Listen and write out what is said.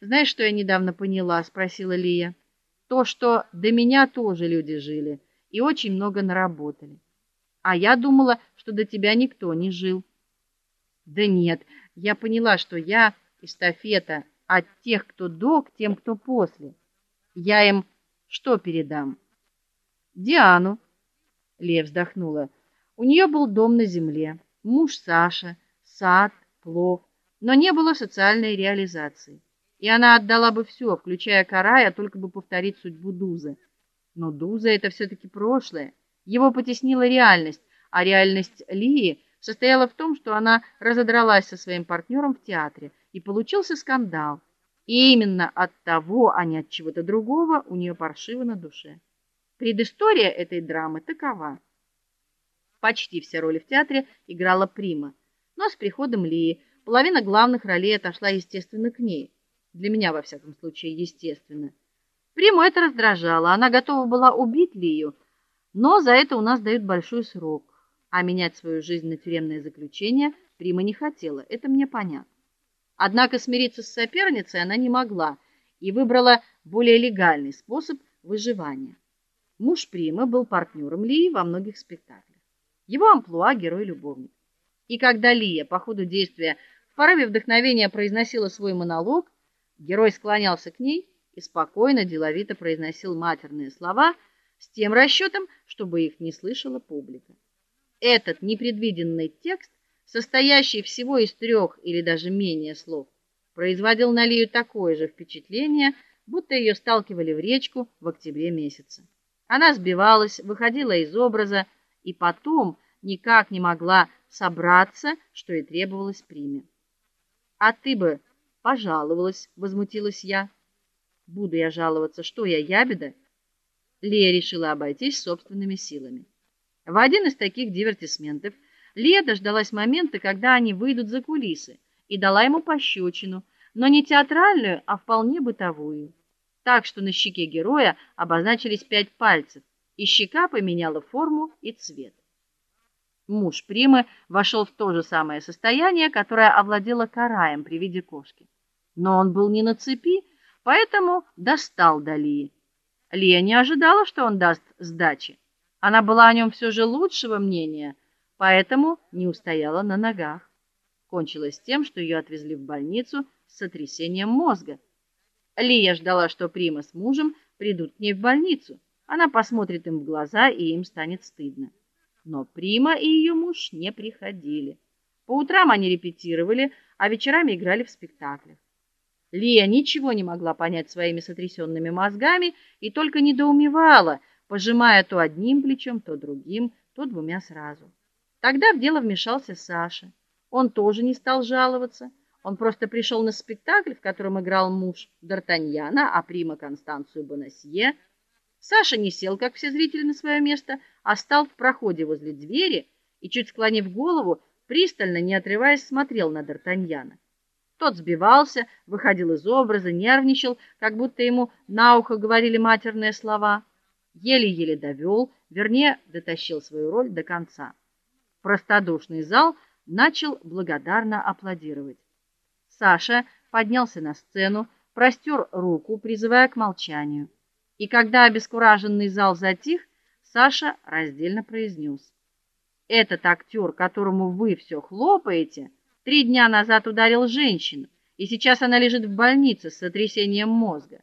Знаешь, что я недавно поняла, спросила Лия. То, что до меня тоже люди жили и очень много наработали. А я думала, что до тебя никто не жил. Да нет, я поняла, что я эстафета от тех, кто до, к тем, кто после. Я им что передам? Диану. Лия вздохнула. У нее был дом на земле, муж Саша, сад, плов, но не было социальной реализации. И она отдала бы все, включая Карая, только бы повторить судьбу Дузы. Но Дуза это все таки прошлое. Его потеснила реальность, а реальность Лии состояла в том, что она разодралась со своим партнером в театре, и получился скандал. И именно от того, а не от чего-то другого, у нее паршиво на душе. Предыстория этой драмы такова: почти все роли в театре играла Прима, но с приходом Лии половина главных ролей отошла естественно к ней. Для меня во всяком случае, естественно. Приму это раздражало. Она готова была убить Лию, но за это у нас дают большой срок. А менять свою жизнь на тюремное заключение Прима не хотела. Это мне понятно. Однако смириться с соперницей она не могла и выбрала более легальный способ выживания. Муж Примы был партнером Лии во многих спектаклях. Его амплуа герой-любовник. И когда Лия по ходу действия в порыве вдохновения произносила свой монолог, Герой склонялся к ней и спокойно, деловито произносил матерные слова с тем расчетом, чтобы их не слышала публика. Этот непредвиденный текст, состоящий всего из трех или даже менее слов, производил на Лию такое же впечатление, будто ее сталкивали в речку в октябре месяце. Она сбивалась, выходила из образа и потом никак не могла собраться, что и требовалось приме. А ты бы Пожаловалась, возмутилась я. Буду я жаловаться, что я ябеда? Лея решила обойтись собственными силами. В один из таких дивертисментов Лея дождалась момента, когда они выйдут за кулисы, и дала ему пощечину, но не театральную, а вполне бытовую. Так что на щеке героя обозначились пять пальцев, и щека поменяла форму и цвет. Муж Примы вошел в то же самое состояние, которое овладело Караем при виде кошки но он был не на цепи, поэтому достал Дали. Лия не ожидала, что он даст сдачи. Она была о нем все же лучшего мнения, поэтому не устояла на ногах. Кончилось тем, что ее отвезли в больницу с сотрясением мозга. Лия ждала, что Прима с мужем придут к ней в больницу. Она посмотрит им в глаза, и им станет стыдно. Но Прима и ее муж не приходили. По утрам они репетировали, а вечерами играли в спектаклях. Лия ничего не могла понять своими сотрясенными мозгами и только недоумевала, пожимая то одним плечом, то другим, то двумя сразу. Тогда в дело вмешался Саша. Он тоже не стал жаловаться. Он просто пришел на спектакль, в котором играл муж Д'Артаньяна, а прима Констанцию Бонасье. Саша не сел, как все зрители, на свое место, а стал в проходе возле двери и чуть склонив голову, пристально, не отрываясь, смотрел на Д'Артаньяна. Тот сбивался, выходил из образа, нервничал, как будто ему на ухо говорили матерные слова. Еле-еле довел, вернее, дотащил свою роль до конца. Простодушный зал начал благодарно аплодировать. Саша поднялся на сцену, простер руку, призывая к молчанию. И когда обескураженный зал затих, Саша раздельно произнес: "Этот актер, которому вы все хлопаете, Три дня назад ударил женщину, и сейчас она лежит в больнице с сотрясением мозга.